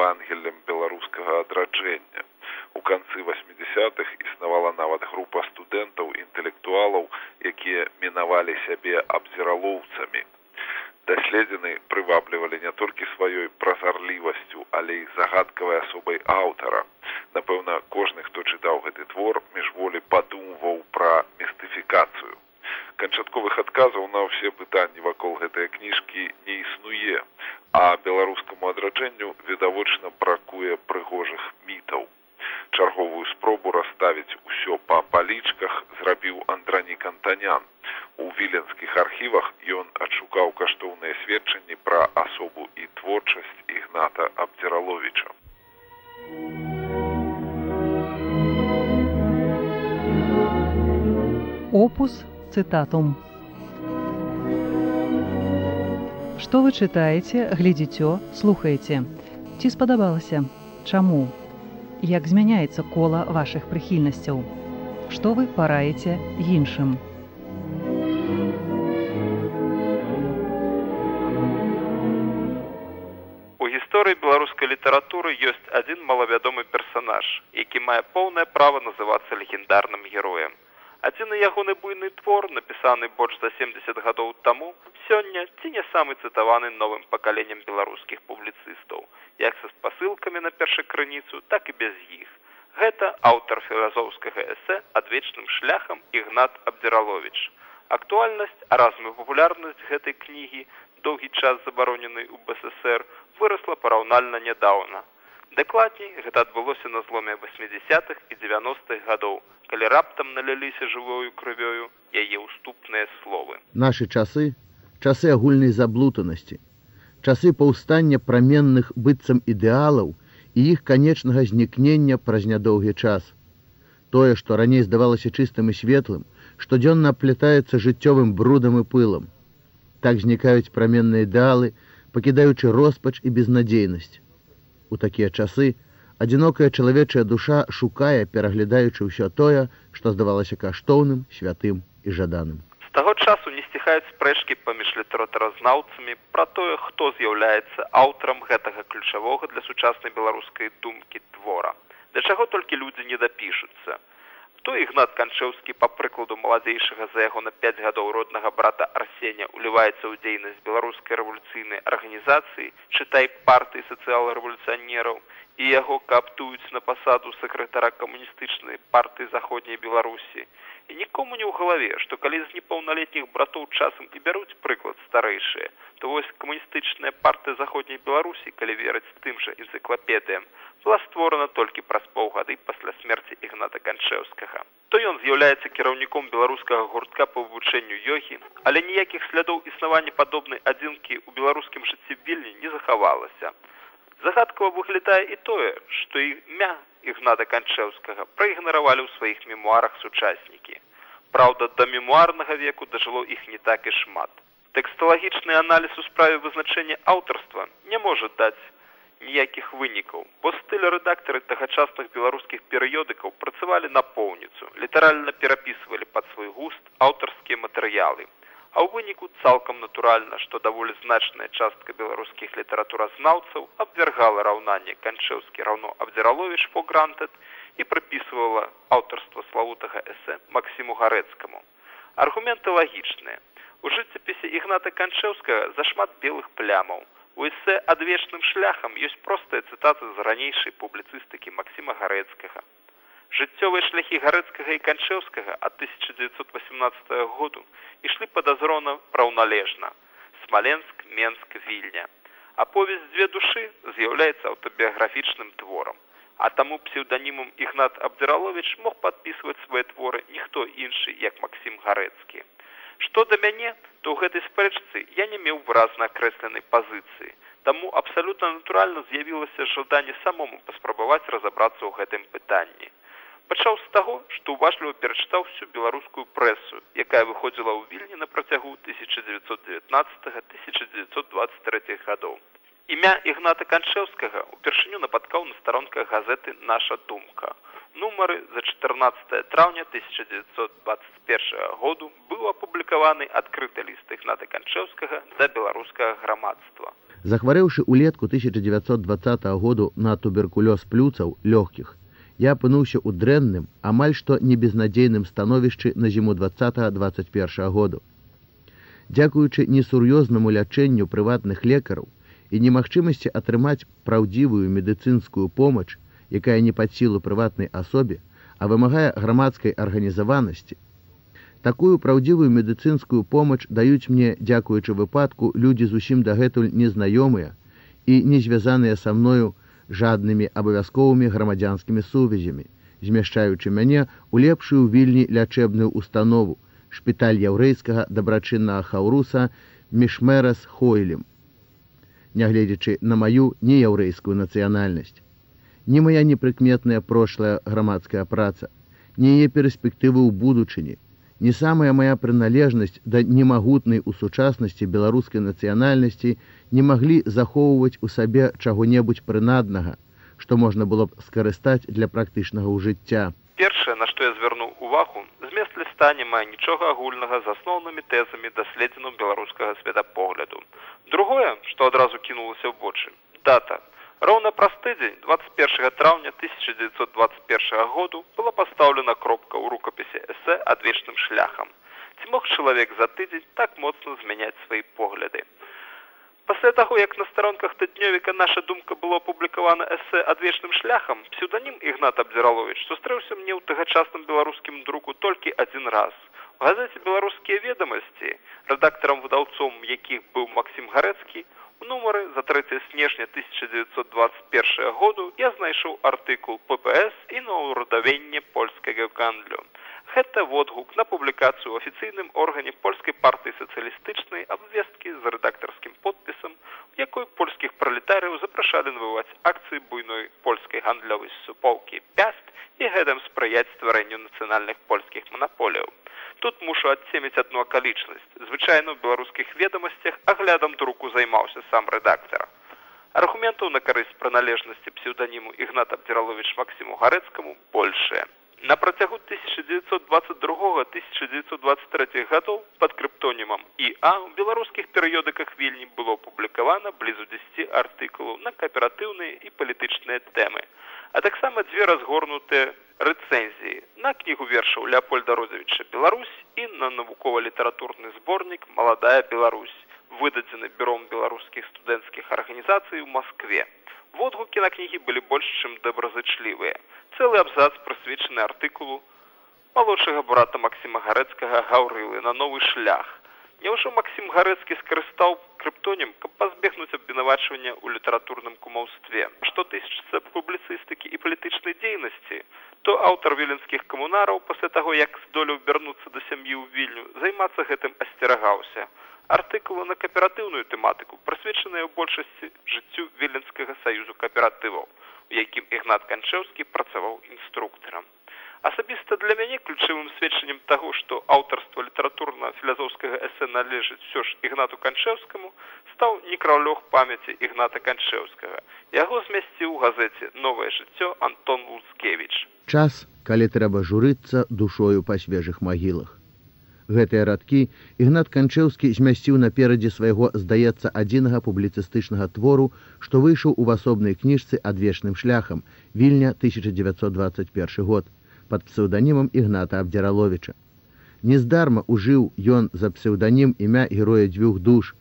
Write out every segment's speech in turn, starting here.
евангелем беларускага адраджэння у канцы восьмидесятых існавала нават група студэнтаў інтэлектуалаў якія мінавалі сябе абзіралоўцамі даследзены прываблівалі не толькі сваёй празарлівасцю але і загадкавай асобай аўтара напэўна кожны хто чытаў гэты твор міжволі падумваў пра містыфікацыю канчатковых адказаў на ўсе пытанні вакол гэтай кніжкі не існуе а беларускаму адраджэнню відавочна бракуе прыгожых мітаў. Чарговую спробу расставіць усё па палічках зрабіў андранік антанян у віленскіх архівах ён адшукаў каштоўныя сведчанні пра асобу і творчасць ігната абдзіраловича опус цытатум. Што вы чытаеце, глядзіцё, слухаеце. Ці спадабалася? Чаму? Як змяняецца кола вашых прыхільнасцяў? Што вы параеце іншым? Гісторыі беларускай літаратуры ёсць адзін малавядомы персанаж, які мае поўнае права называцца легендарным героем адзіны ягоны буйны твор напісаны больш за семьдесят гадоў таму сёння ці не самы цытаваны новым пакаленнем беларускіх публіцыстаў як са спасылкамі на першай крыніцу так і без іх. Гэта аўтар філазофскага эсэ адвечным шляхам ігнат абдзіралович актуальнасць а разам і папулярнасць гэтай кнігі доўгі час забароненай у бСр вырасла параўнальна нядаўна. Дакладней, гэта адбылося на зломе 80-х і 90-х гадоў, калі раптам наліліся жывою крывёю яе ўступныя словы. Нашы часы часы агульнай заблутанасці, часы паўстання праменных быццам ідэалаў і іх канечнага знікнення праз нядоўгі час. Тое, што раней здавалася чыстым і светлым, штодзённа аплятаецца жыццёвым брудам і пылам. Так знікаюць праменныя ідэалы, пакідаючы роспач і безнадзейнасць. У такія часы адзінокая чалавечая душа шукае, пераглядаючы ўсё тое, што здавалася каштоўным, святым і жаданым. Таго часу не сціхаюць спрэчкі паміж літаратаразнаўцамі пра тое, хто з'яўляецца аўтарам гэтага ключавога для сучаснай беларускай думкі твора. Да чаго толькі людзі не дапішуцца то ігнат канчэўскі па прыкладу маладзейшага за яго на пяць гадоў роднага брата арсеня уліваецца ў дзейнасць беларускай рэвалюцыйнай арганізацыі чытай партыі сацыял-рэвалюцыянераў і яго каптуюць на пасаду сакратара камуністычнай партыі заходняй беларусі і нікому не ў галаве што калі з непаўналетніх братоў часам і бяруць прыклад старэйшыя то вось камуністычная партыя заходняй беларусі калі верыць тым жа энцыклапедыям была створана толькі праз паўгады пасля смерці ігната канчэўскага то ён з'яўляецца кіраўніком беларускага гуртка па вывучэнню йогі але ніякіх слядоў існавання падобнай адзінкі ў беларускім жыцці вільні не захавалася. Загадкава выглядае і тое што імя ігната канчэўскага праігнаравалі ў сваіх мемуарах сучаснікі. Праўда да мемуарнага веку дажыло іх не так і шмат. Тэксталагічны аналіз у справе вызначэння аўтарства не можа даць ніякіх вынікаў бо стыль рэдактары тагачасных беларускіх перыёдыкаў працавалі напоўніцу літаральна перапісвалі пад свой густ аўтарскія матэрыялы а ў выніку цалкам натуральна што даволі значная частка беларускіх літаратуразнаўцаў абвяргала раўнанне. Канчэўскі раўно абдзіраловіч по грантет і прыпісвала аўтарства славутага эсэ максіму гарэцкаму. Аргументы лагічныя. У жыццяпісе ігната канчэўскага зашмат белых плямаў. У эсэ адвечным шляхам ёсць простая цытата з ранейшай публіцыстыкі максіма гарэцкага жыццёвыя шляхі гарэцкага і канчэўскага ад 1918 году ішлі падазрона праўналежна смаленск менск вільня аповесць дзве душы з'яўляецца аўтабіяграфічным творам а таму псеўданімам ігнат абдыралович мог падпісваць свае творы ніхто іншы як максім гарэцкі Што да мяне, то ў гэтай спрэчцы я не меў выразна акрэсленай пазіцыі. Таму абсалютна натуральна з'явілася жаданне самому паспрабаваць разабрацца ў гэтым пытанні. Пачаў з таго, што ўважліва перачытаў всю беларускую прэсу, якая выходзіла ў вільні на працягу 1919-1923 гадоў. Імя ігната канчэўскага упершыню нападкаў на старонках газеты наша думка. Нумары за 14 траўня 1921 году быў апублікаваны адкрыты ліст ігната канчэўскага да беларускага грамадства. Захварэўшы ўлетку 1920 году на туберкулёз плюцаў лёгкіх, я апынуўся ў дрэнным, амаль што небезнадзейным становішчы на зіму 20-21 году. Дзякуючы несур'ёзнаму лячэнню прыватных лекараў і немагчымасці атрымаць праўдзівую медыцынскую помач, якая не пад сілу прыватнай асобе, а вымагае грамадскай арганізаванасці. Такую праўдзівую медыцынскую помач даюць мне, дзякуючы выпадку, людзі зусім дагэтуль незнаёмыя і не звязаныя са мною, жаднымі абавязковымі грамадзянскімі сувязямі, змяшчаючы мяне ў лепшую вільні лячэбную установу шпіталь яўрэйскага дабрачыннага хаўруса мішмерас хойлем. Нягледзячы на маю неяўрэйскую нацыянальнасць. Ні мая непрыкметная прошлая грамадская праца, ні яе перспектывы ў будучыні, не самая моя прыналежнасць да немагутнай у сучаснасці беларускай нацыянальнасці не маглі захоўваць у сабе чаго-небудзь прынаднага, што можна было б скарыстаць для практычнага ўжыцця. Першае, на што я звярнуў увагу, змест ліста не мае нічога агульнага з асноўнымі тэзамі даследзеным беларускага светапогляду. Другое, што адразу кінулася ў вочы. Дата Роўна праз тыдзень 21 траўня 1921 году была пастаўлена кропка ў рукапісе эсэ адвечным шляхам. Ці мог чалавек за тыдзень так моцна змяняць свае погляды. Пасля таго, як на старонках тыднёвіка наша думка было апублікавана эсэ адвечным шляхам, псеўданім ігнат абдзіралович сустрэўся мне ў тагачасным беларускім друку толькі адзін раз. У газеце беларускія ведамасці, рэдактарам выдаўцом якіх быў Макссім гарэцкі, нумары за 3 снежня 1921 году я знайшоў артыкул ППС і на ўрадавенне польскага гандлю. Гэта водгук на публікацыю ў афіцыйным органе польскай партыі сацыялістычнай абвесткі з рэдактарскім подпісам, якой польскіх пралетарыяў запрашалі набываць акцыі буйной польскай гандлёвай суполкі пяст і гэтым спрыяць стварэнню нацыянальных польскіх манаполіяў. Тут мушу адцеміць одну акалічнасць. Звычайна ў беларускіх ведамасцях аглядам друку займаўся сам рэдактар. Аргументаў на карысць прыналежнасці псеўданіму Ігната Абдзіралович Максіму гарэцкаму большее. На працягу 1922-1923 гадоў пад крыптонімам ІА ў беларускіх перыёдыках вільні было апублікавана блізу 10 артыкулаў на кааператыўныя і палітычныя тэмы, а таксама дзве разгорнутыя рэцэнзіі на кнігу вершаў Леопольда Розавіча Беларусь і на навукова-літаратурны зборнік маладая Беларусь, выдадзены бюром беларускіх студэнцкіх арганізацый у Маскве. Водгукі на кнігі былі больш чым добразычлівыя. Цэлы абзац прысвечаны артыкулу малодшага брата Масіма гарэцкага гаўрылы на новы шлях. Няўжо Масім гарэцкі скарыстаў крыптонім, каб пазбегнуць абвінавачвання ў літаратурным кумаўстве. Што тысячыцца публіцыстыкі і палітычнай дзейнасці, то аўтар віленскіх камунараў пасля таго, як здолеў вярнуцца да сям'і ў вільню, займацца гэтым асцерагаўся. Артыкулы на кааператыўную тэматыку прысвечаныя ў большасці жыццю віленскага саюзу кааператываў, у якім ігнат канчэўскі працаваў інструктарам. Асабіста для мяне ключавым сведчаннем таго, што аўтарства літаратурна-філазофскага эсэ належыць ўсё ж ігнату канчэўскаму, стаў некраўлёг памяці ігната канчэўскага. Яго змясціў у газеце новае жыццё Антон Луцкевіч. Час, калі трэба журыцца душою па свежых магілах. Гэтыя радкі ігнат канчэўскі змясціў наперадзе свайго здаецца адзінага публіцыстычнага твору, што выйшаў у асобнай кніжцы адвечным шляхам вільня 1921 год под псеўданімам ігната абдзіраловича нездарма ужыў ён за псеўданім імя героя дзвюх душ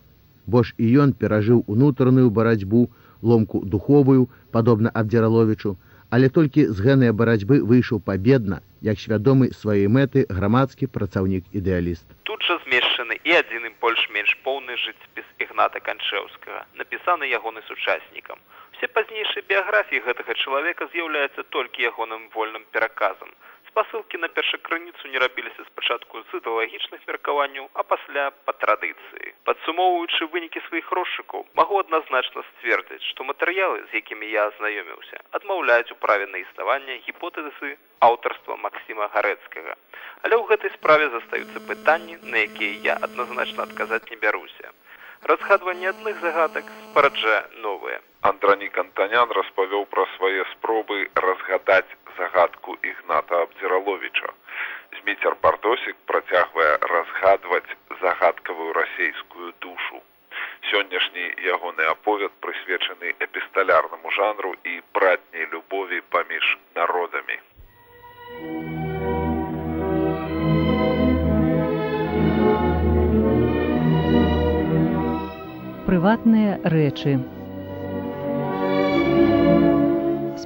бо ж і ён перажыў унутраную барацьбу ломку духовую падобна абдзіраловичу але толькі з гэнай барацьбы выйшаў пабедна як свядомы сваёй мэты грамадскі працаўнік ідэаліст тут жа змешчаны і адзіным больш-менш поўны жыццьпіс ігната канчэўскага напісаны ягоны сучаснікам Усе пазнейшыя біяграфіі гэтага чалавека з'яўляецца толькі ягоным вольным пераказам. Спасылкі на першакрыніцу не рабіліся спачатку з ідэалагічных меркаванняў, а пасля па традыцыі. Падсумоўваючы вынікі сваіх розшыкаў, магу адназначна сцвердзіць, што матэрыялы, з якімі я азнаёміўся, адмаўляюць у праве на існаванне гіпотэзы аўтарства Макссіма гарэцкага. Але ў гэтай справе застаюцца пытанні, на якія я адназначна адказаць не бяруся. Разгадванне адных загадак спараджае новыя. Андранік Антанян распавёў пра свае спробы разгадаць загадку ігната абдзіраловіча. Зміцер бардосік працягвае разгадваць загадкавую расейскую душу. Сённяшні ягоны аповед прысвечаны эпісталярнаму жанру і братняй любові паміж народамі. Прыватныя рэчы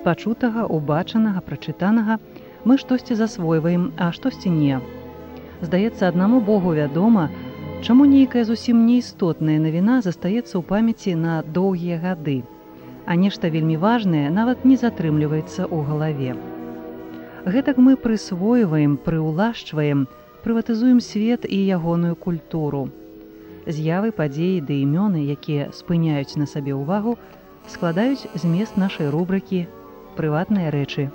пачутага, убачанага, прачытанага мы штосьці засвойваем, а штосьці не. Здаецца, аднаму Богу вядома, чаму нейкая зусім неістотная навіна застаецца ў памяці на доўгія гады, а нешта вельмі важнае нават не затрымліваецца ў галаве. Гэтак мы прысвойваем, прыўлашчваем, прыватызуем свет і ягоную культуру. З'явы падзеі ды імёны, якія спыняюць на сабе ўвагу, складаюць змест нашай рубрыкі прыватныя рэчы.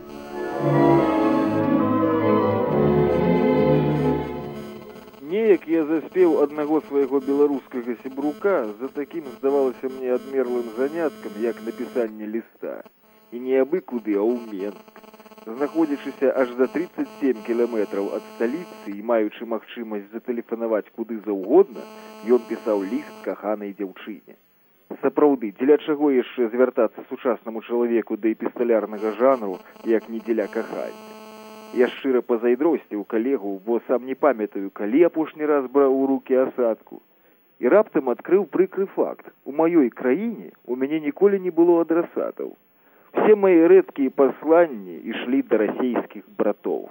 Неяк я заспеў аднаго свайго беларускага сябрука за такім здавалася мне адмерлым заняткам, як напісанне ліста і не абы куды, а ў Менск. Знаходзячыся аж за 37 кіламетраў ад сталіцы і маючы магчымасць затэлефанаваць куды заўгодна, ён пісаў ліст каханай дзяўчыне. Сапраўды дзеля чаго яшчэ звяртацца сучаснаму чалавеку да эпісталярнага жанру як не дзеля кахання? Я шчыра пазайдросціў калегу бо сам не памятаю калі апошні раз браў у руки асадку. І раптам адкрыў прыкры факт. У маёй краіне у мяне ніколі не было адрасатаў. Все мои рэдкія пасланні ішлі да расійскіх братоў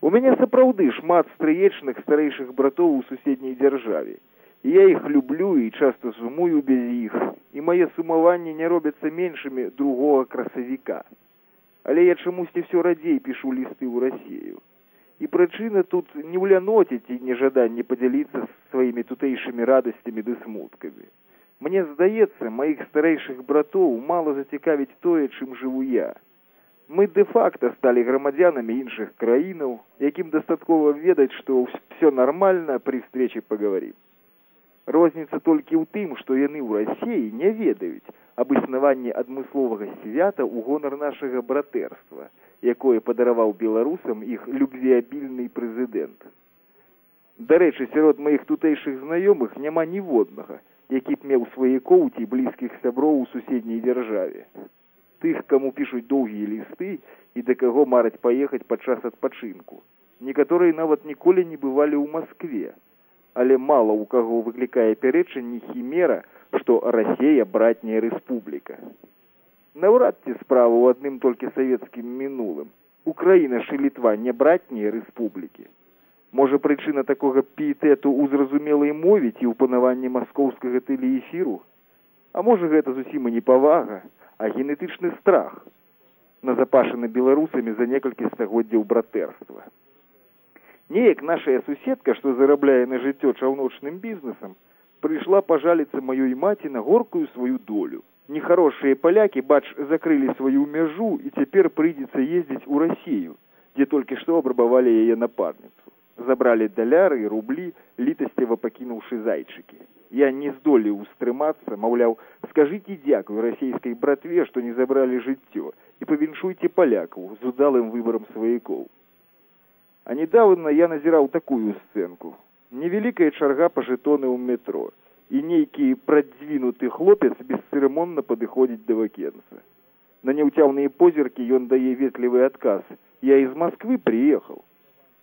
у мяне сапраўды шмат стрыечных старэйшых братоў у суседняй дзяржаве Я іх люблю і часта сумую без іх, і мае сумаванні не робяцца меншымі другога красавіка. Але я чамусьці ўсё радзей пішу лісты ў рассею. І прычына тут не ў ляноце ці нежаданне падзяліцца з сваімі тутэйшымі радасцямі ды смуткамі. Мне здаецца, маіх старэйшых братоў мала зацікавіць тое, чым жыву я. Мы дэ-факта сталі грамадзянамі іншых краінаў, якім дастаткова ведаць, што ўсё нармальна пры встрече паговорим. Розніца толькі ў тым, што яны ў рассеі не ведаюць аб існаванні адмысловага свята ў гонар нашага братэрства, якое падараваў беларусам іх любвеабільны прэзідэнт. Дарэчы, сярод маіх тутэйшых знаёмых няма ніводнага, які б меў сваякоў ці блізкіх сяброў у суседняй дзяржаве. Тых, каму пішуць доўгія лісты і да каго мараць паехаць падчас адпачынку. Некаторыя нават ніколі не бывалі ў Маскве, але мала ў каго выклікае пярэчанні хімера, што рассея братняя рэспубліка. Наўрад ці справа ў адным толькі савецкім мінулым. Украіна ж і літва не братнія рэспублікі. Можа прычына такога піетэту ў зразумелай мове ці ў панаванні маскоўскага тэлеэфіру, А можа гэта зусім і не павага, а генетычны страх, назапашаны беларусамі за некалькі стагоддзяў братэрства. Неяк нашая суседка, што зарабляе на жыццё чаўночным бізнесам, прыйшла пажаліцца маёй маці на горкую сваю долю. Нехарошыя палякі, бач, закрылі сваю мяжу і цяпер прыйдзецца ездзіць у рассею, дзе толькі што абрабавалі яе напарніцу. Забралі даляры і рублі, літасцева пакінуўшы зайчыкі. Я не здолеў устрымацца, маўляў, скажыце дзякуй расійскай братве, што не забралі жыццё і павіншуйце палякаў з удалым выбарам сваякоў. А недавно я назіраў такую сцэнку. Невялікая чарга па жэтоны ў метро і нейкі прадзвінуты хлопец бесцырымонна падыходзіць да вакенца. На няўцяўныя позіркі ён дае ветлівы адказ. Я из Москвы приехал.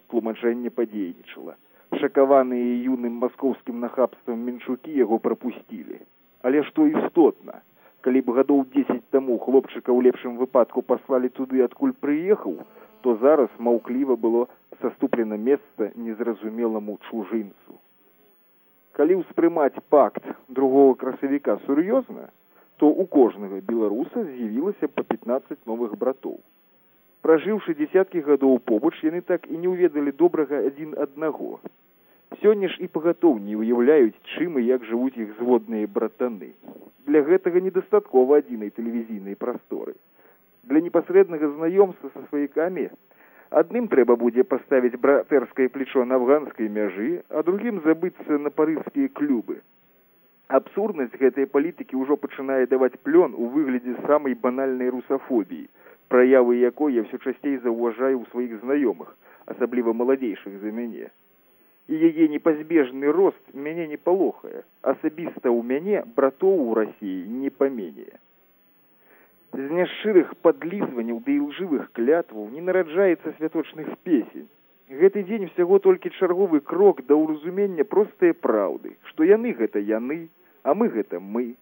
Тлумачэнне падзейнічала. Шакаваныя юным маскоўскім нахабствам меншукі яго прапусцілі. Але што істотна, калі б гадоў 10 таму хлопчыка ў лепшым выпадку паслалі туды, адкуль прыехаў, то зараз маўкліва было саступлена месца незразумеламу чужынцу. Калі ўспрымаць пакт другого красавіка сур'ёзна, то у кожнага беларуса з'явілася па 15 новых братоў. Пражыўшы дзесяткі гадоў побач, яны так і не ўведалі добрага адзін аднаго. Сёння ж і пагатоў не ўяўляюць, чым і як жывуць іх зводныя братаны. Для гэтага недастаткова адзінай тэлевізійнай прасторы. Для непасрэднага знаёмства са сваякамі адным трэба будзе паставіць братэрскае плечо на афганскай мяжы, а другім забыцца на парыжскія клубы. Абсурднасць гэтай палітыкі ўжо пачынае даваць плён у выглядзе самай банальнай русафобіі, праявы якой я ўсё часцей заўважаю ў сваіх знаёмых, асабліва маладзейшых за мяне і яе непазбежны рост мяне не палохае асабіста ў мяне братоў у рассіі не паменее з няшчырых падлізванняў ды ілжывых клятваў не нараджаецца святочных песень. Гэты дзень усяго толькі чарговы крок да ўразумення простыя праўды што яны гэта яны а мы гэта мы.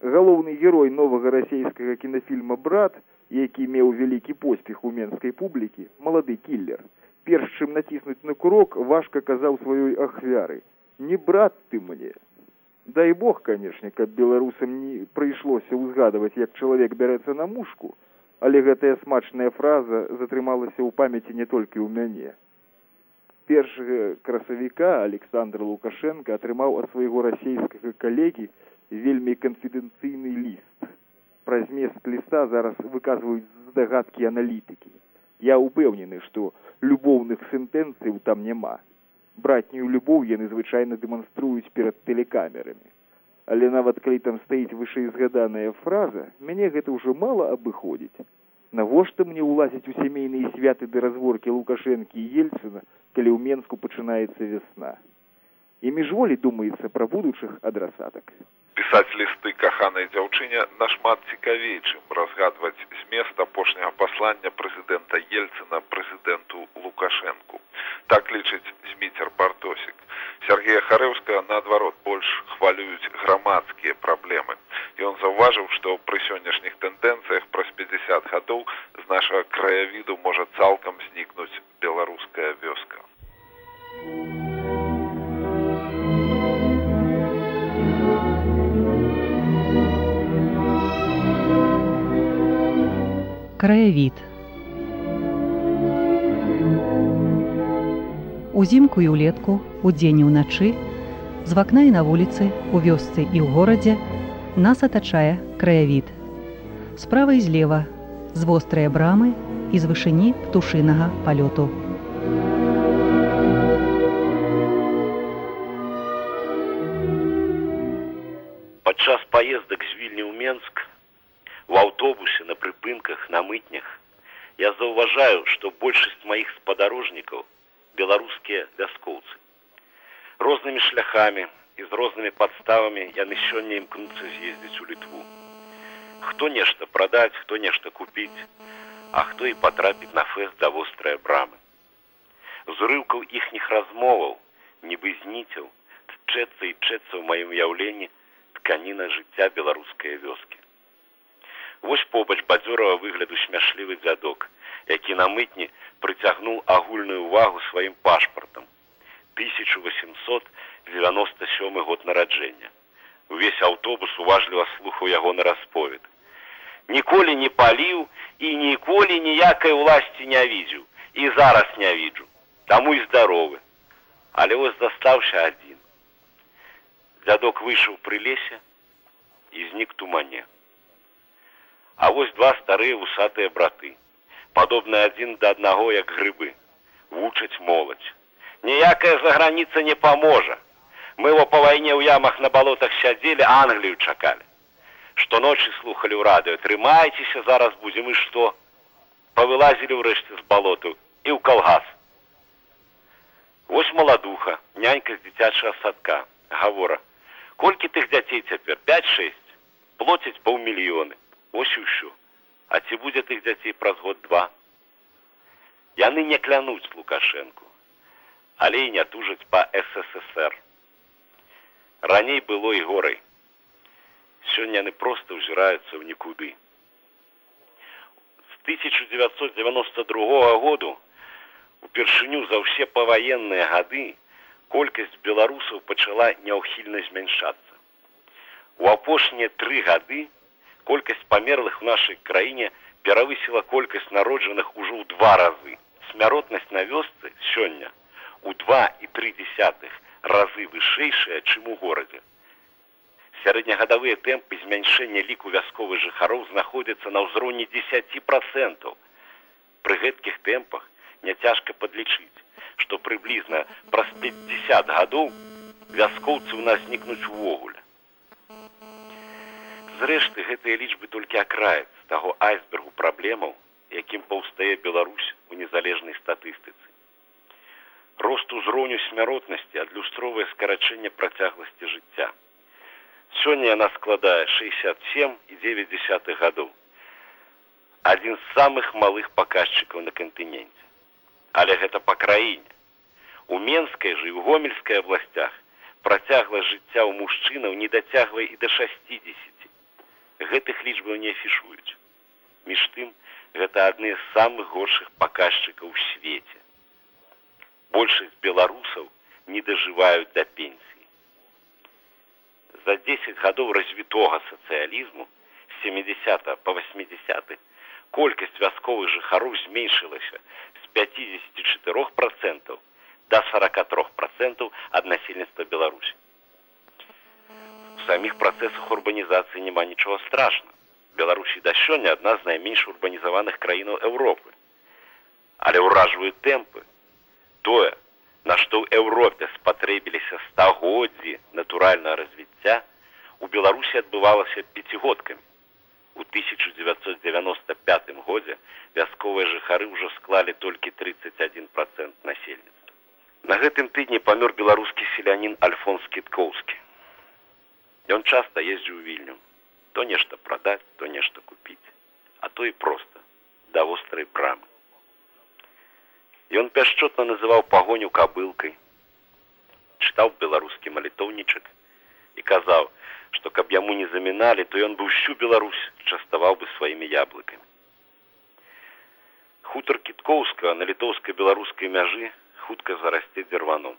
Галоўны герой новага расійскага кінафільма брат які меў вялікі поспех у менскай публікі малады кіллер перш чым націснуць на курок важка казаў сваёй ахвяры. Не брат ты мне! Дай бог канешне каб беларусам не прыйшлося ўзгадваць як чалавек бярэцца на мушку але гэтая смачная фраза затрымалася ў памяці не толькі ў мяне. Першага красавіка александр лукашенко атрымаў ад свайго расійскага калегі вельмі канфідэнцыйны ліст. Пра змест ліста зараз выказваюць здагадкі аналітыкі я ўпэўнены што любоўных сентэнцыяў там няма. Братнюю любоў яны звычайна дэманструюць перад тэлекамерамі. Але нават калі там стаіць вышэйзгаданая фраза мяне гэта ўжо мала абыходзіць. Навошта мне ўлазіць у сямейныя святы да разворкі лукашэнкі і ельцына калі ў менску пачынаецца вясна? І міжволі думаецца пра будучых адрасатак пісаць лісты каханай дзяўчыне нашмат цікавей чым разгадваць змест апошняга паслання прэзідэнта ельцына прэзідэнту лукашэнку. Так лічыць зміцер бартосік сергея харэўска наадварот больш хвалююць грамадскія праблемы. Ён заўважыў што пры сённяшніх тэндэнцыях праз пятьдесят гадоў з нашага краявіду можа цалкам знікнуць беларуская вёска краявід. Узімку і ўлетку, удзень і ўначы, з вакна і на вуліцы, у вёсцы і ў горадзе нас атачае краявід. Справа і злева, з вострыя брамы і з вышыні птушынага палёту. Я заўважаю што большасць маіх спадарожнікаў беларускія вяскоўцы рознымі шляхамі і з рознымі падставамі яны сёння імкнуцца з'ездзіць у літву хто нешта прадаць хто нешта купіць а хто і патрапіць на фэст да вострыя брамы. З урыўкаў іхніх размоваў нібы зніцяў тчэцца і чэцца ў маім уяўленні тканіна жыцця беларускай вёскі Вось побач бадзёрава выгляду смяшлівы дзядок, які на мытні прыцягнуў агульную ўвагу сваім пашпартам. 1897 год нараджэння. Увесь аўтобус уважліва слухаў яго на расповед. Ніколі не паліў і ніколі ніякай уласці не відзеў і зараз не віджу. Таму і здаровы. Але вось застаўся адзін. Дзядок выйшаў пры лесе і знік тумане. А вось два старыя вусатыя браты, падобныя адзін да аднаго як грыбы, вучаць моладзь. Ніякая заграніца не паможа. Мы его па вайне ў ямах на балотах сядзелі Англію чакалі. Што-ночы слухалі ў радыё, трымайцеся, зараз будзем і што. Павылазілі ўрэшце з балоту і ў калгас. Вось маладуха, нянька з дзіцячага садка, гавора. Колькі тых дзяцей цяпер 5-6 плоцяць паўмільёны ось ўсё а ці будзе тых дзяцей праз год два яны не клянуць лукашэнку але і не тужаць па ссср раней было і горай сёння яны проста ўзіраюцца ў нікуды. З 1992 году упершыню за ўсе паваенныя гады колькасць беларусаў пачала няўхільна змяншацца. У апошнія тры гады колькасць памерлых в нашай краіне перавысіла колькасць народжаных ужо ў два разы. Смяротнасць на вёсцы сёння у два і тры десятых разы вышэйшая, чым у горадзе. Сярэднегадавыя тэмпы змяншэння ліку вясковых жыхароў знаходзяцца на ўзроўні 10 процентаў. Пры гэткіх тэмпах няцяжка падлічыць, што прыблізна праз 50 гадоў вяскоўцы ў нас знікнуць увогуле. Зрэшты гэтыя лічбы толькі акраец таго айсбергу праблемаў, якім паўстае Беларусь у незалежнай статыстыцы. Рост узроўню смяротнасці адлюстровае скарачэнне працягласці жыцця. Сёння яна складае 67,9 гадоў. Адзін з самых малых паказчыкаў на кантыненце. Але гэта па краіне. У менскай і ў гомельскай абласцях працягла жыцця ў мужчынаў не дацягвае і да 60 гэтых лічбаў не афішуюць. Між тым, гэта адны з самых горшых паказчыкаў у свеце. Большасць беларусаў не дажываюць да пенсіі. За 10 гадоў развітога сацыялізму з 70 по 80 колькасць вясковых жыхароў зменшылася з 54 процентаў до 43 процентаў ад насельніцтва Беларусі самих працэсах урбанізацыі няма нічого страшного. Беларусі да сёння адна з найменш урбанізаваных краінаў Еўропы. Але ўражваюць тэмпы. Тое, на што ў Еўропе спатрэбіліся стагоддзі натуральнага развіцця, у Беларусі адбывалася пяцігодкамі. У 1995 годзе вясковыя жыхары ўжо склалі толькі 31 процент насельніцтва. На гэтым тыдні памёр беларускі селянін Альфонс Кіткоўскі. Ён часта ездзіў вільню, то нешта прадаць, то нешта купіць, а то і проста да вострай брамы. Ён пяшчотна называў пагоню кабылкай, чытаў беларускі малітоўнічак і казаў, што каб яму не заміналі, то ён быў всю Беларусь частаваў бы сваімі яблыкамі. Хутар кіткоўска на літоўскай беларускай мяжы хутка зарасце дзірваном.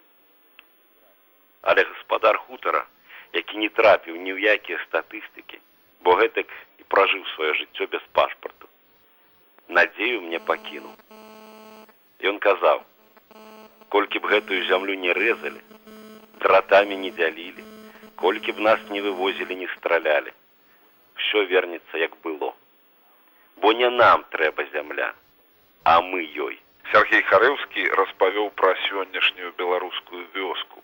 Але гаспадар хутара які не трапіў ні ў якія статыстыкі, бо гэтак і пражыў сваё жыццё без пашпарту. Надзею мне пакінуў. Ён казаў: колькі б гэтую зямлю не рэзалі, дратамі не дзялілі, колькі б нас не вывозілі, не стралялі, все вернецца як было. Бо не нам трэба зямля, а мы ёй. Сергей Харэўскі распавёў пра сённяшнюю беларускую вёску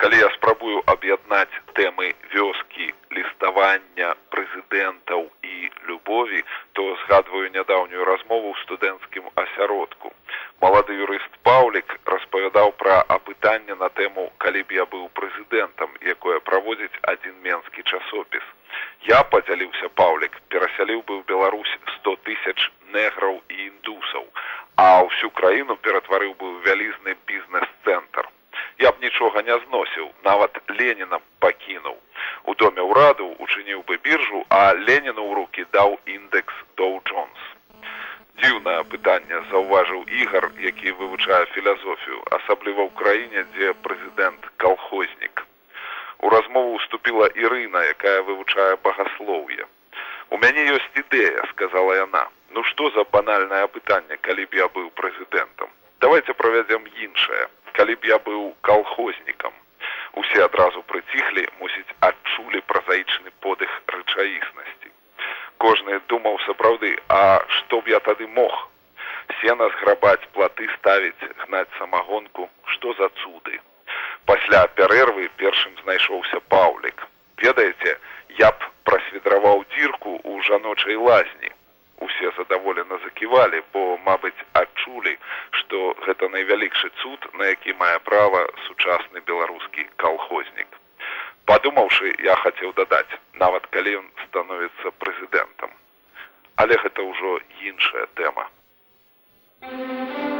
калі я спрабую аб'яднаць тэмы вёскі ліставання прэзідэнтаў і любові то згадваю нядаўнюю размову ў студэнцкім асяродку. Малады юрыст паўлік распавядаў пра апытанне на тэму калі б я быў прэзідэнтам якое праводзіць адзін менскі часопіс. Я падзяліўся паўлік перасяліў бы ў беларусь сто тысяч неграў і індусаў а ўсю краіну ператварыў бы вялізны бізнес-цэнтр я б нічога не зносіў нават леніна пакінуў. У доме ўраду учыніў бы біржу а леніну ў руки даў індекс доу джонс дзіўнае пытанне заўважыў ігар які вывучае філазофію асабліва ў краіне дзе прэзідэнт калхознік. У размову уступіла ірына якая вывучае багаслоўе. У мяне ёсць ідэя сказала яна. Ну што за банальнае пытанне калі б я быў прэзідэнтам? Давайте правядзем іншае калі б я быў калхознікам. Усе адразу прыціхлі мусіць адчулі празаічны подых рэчаіснасці. Кожны думаў сапраўды а што б я тады мог? Сена зграбаць платы ставіць гнаць самагонку. Што за цуды? Пасля пярэрвы першым знайшоўся паўлік. Ведаеце я б прасведраваў дзірку ў жаночай лазні усе задаволена заківалі бо мабыць адчулі што гэта найвялікшы цуд на які мае права сучасны беларускі калхознік падумаўшы я хацеў дадаць нават калі ён становіцца прэзідэнтам але гэта ўжо іншая тэма Thank you.